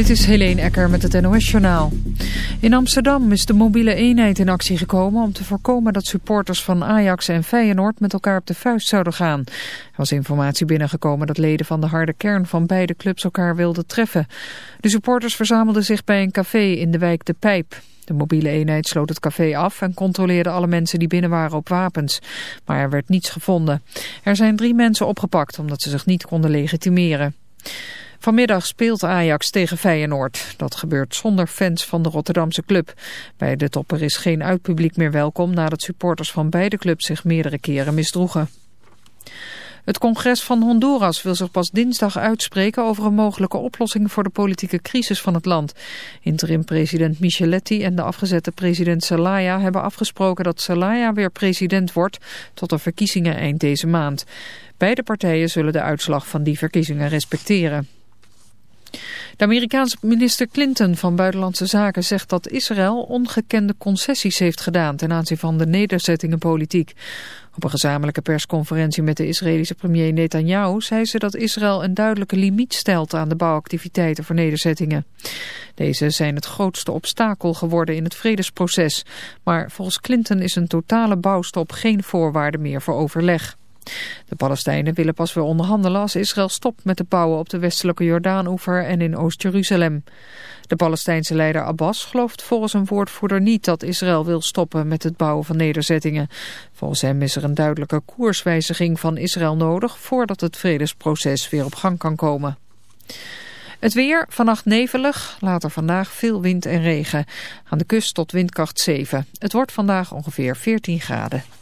Dit is Helene Ecker met het NOS-journaal. In Amsterdam is de mobiele eenheid in actie gekomen om te voorkomen dat supporters van Ajax en Feyenoord met elkaar op de vuist zouden gaan. Er was informatie binnengekomen dat leden van de harde kern van beide clubs elkaar wilden treffen. De supporters verzamelden zich bij een café in de wijk De Pijp. De mobiele eenheid sloot het café af en controleerde alle mensen die binnen waren op wapens. Maar er werd niets gevonden. Er zijn drie mensen opgepakt omdat ze zich niet konden legitimeren. Vanmiddag speelt Ajax tegen Feyenoord. Dat gebeurt zonder fans van de Rotterdamse club. Bij de topper is geen uitpubliek meer welkom nadat supporters van beide clubs zich meerdere keren misdroegen. Het congres van Honduras wil zich pas dinsdag uitspreken over een mogelijke oplossing voor de politieke crisis van het land. Interim-president Micheletti en de afgezette president Zelaya hebben afgesproken dat Zelaya weer president wordt tot de verkiezingen eind deze maand. Beide partijen zullen de uitslag van die verkiezingen respecteren. De Amerikaanse minister Clinton van Buitenlandse Zaken zegt dat Israël ongekende concessies heeft gedaan ten aanzien van de nederzettingenpolitiek. Op een gezamenlijke persconferentie met de Israëlische premier Netanyahu zei ze dat Israël een duidelijke limiet stelt aan de bouwactiviteiten voor nederzettingen. Deze zijn het grootste obstakel geworden in het vredesproces, maar volgens Clinton is een totale bouwstop geen voorwaarde meer voor overleg. De Palestijnen willen pas weer onderhandelen als Israël stopt met de bouwen op de westelijke Jordaanoever en in Oost-Jeruzalem. De Palestijnse leider Abbas gelooft volgens een woordvoerder niet dat Israël wil stoppen met het bouwen van nederzettingen. Volgens hem is er een duidelijke koerswijziging van Israël nodig voordat het vredesproces weer op gang kan komen. Het weer, vannacht nevelig, later vandaag veel wind en regen. Aan de kust tot windkracht 7. Het wordt vandaag ongeveer 14 graden.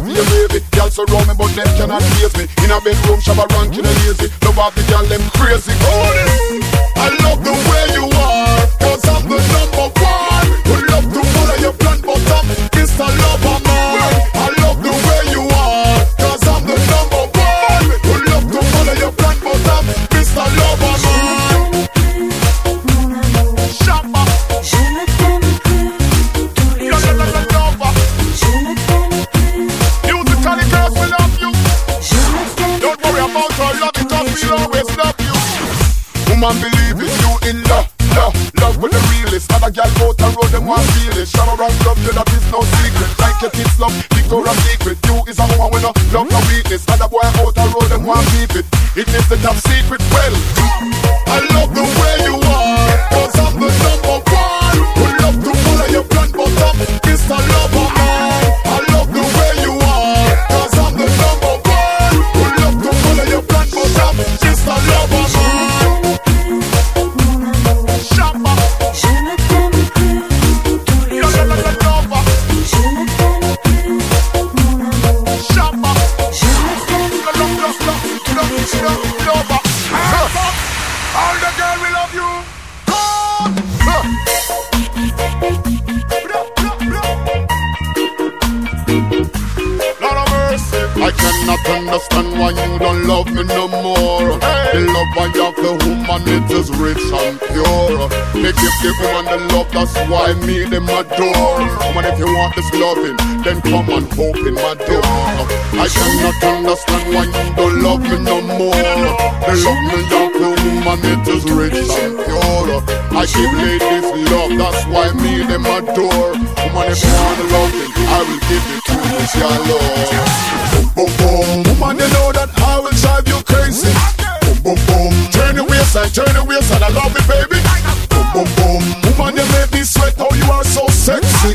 wanna feel lazy. Girl surround me, but them cannot chase me. In a bedroom, shabba ranking a lazy. Love off the girl, them crazy. Oh, this. Cause I I cannot understand why you don't love me no more. They love me like the woman, it is rich and pure. I give ladies love, that's why me them adore. Woman, if you wanna love me, I will give it to you, it's your love. Boom, boom, boom, woman, you know that I will drive you crazy. Boom, boom, boom, turn the wheels and turn the wheels and I love it, baby. Boom, boom, boom, woman, you make me sweat, oh, you are so sexy.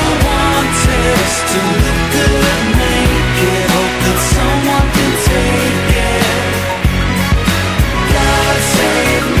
save me.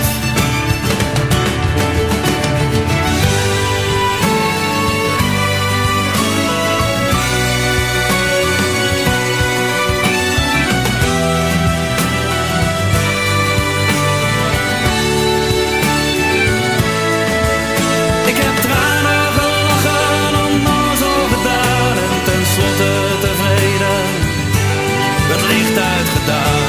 Licht uitgedaan.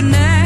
could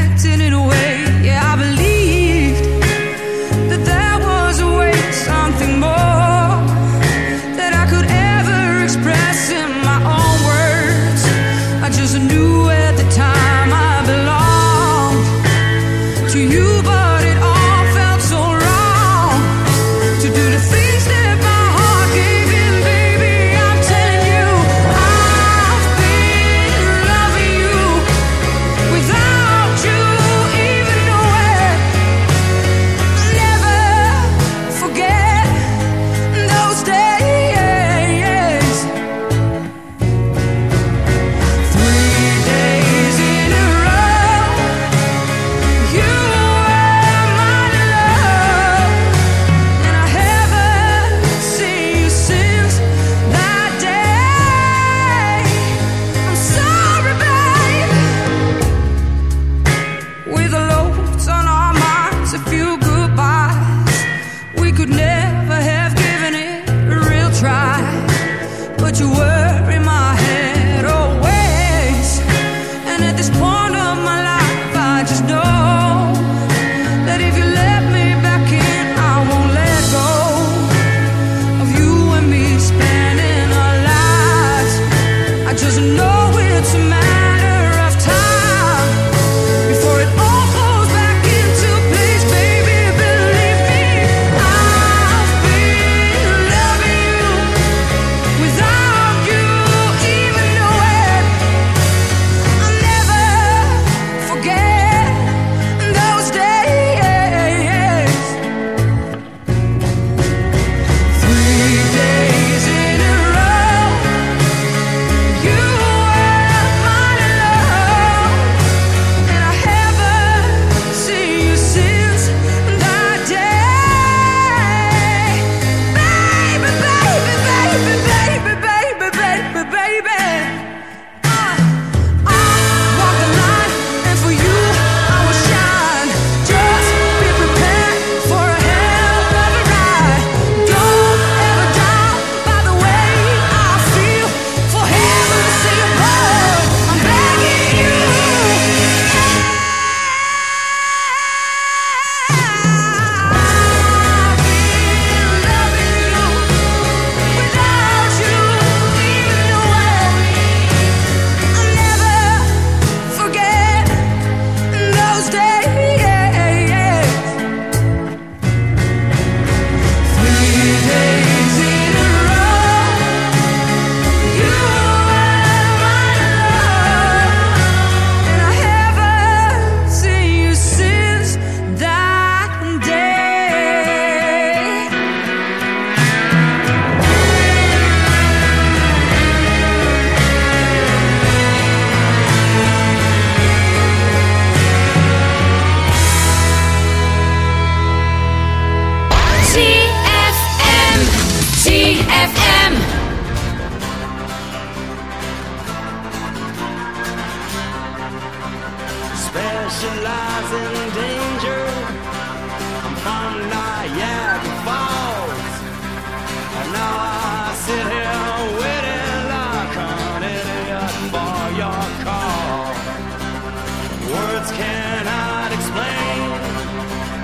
Words cannot explain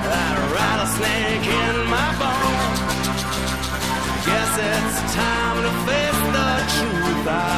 that rattlesnake in my bones. Guess it's time to face the truth. I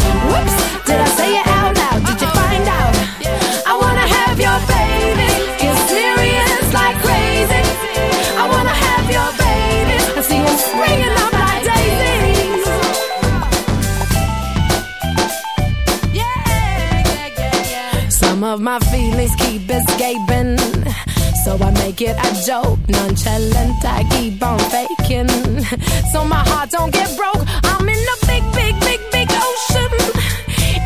Whoops, did I say it out loud? Did you find out? I wanna have your baby, get serious like crazy. I wanna have your baby, I see springing up like daisies. Some of my feelings keep escaping. So I make it a joke, nonchalant. I keep on faking. So my heart don't get broke. I'm in a big, big, big, ocean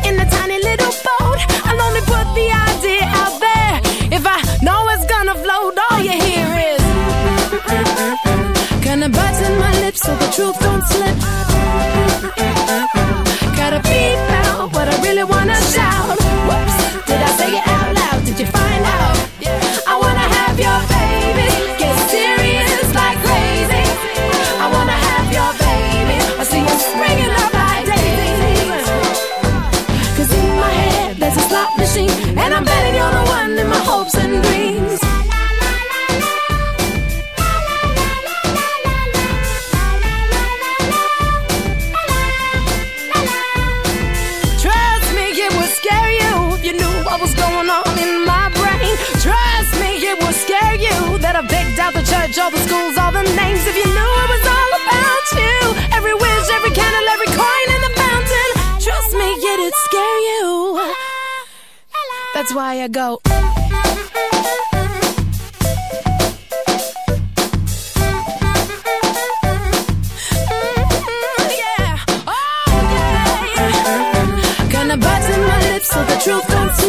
in a tiny little boat. I'll only put the idea out there if I know it's gonna float. All you hear is kinda biting my lips so the truth don't slip. college, all the schools, all the names. If you knew it was all about you, every wish, every candle, every coin in the fountain. Trust me, it'd scare you. That's why I go. Oh, so the truth don't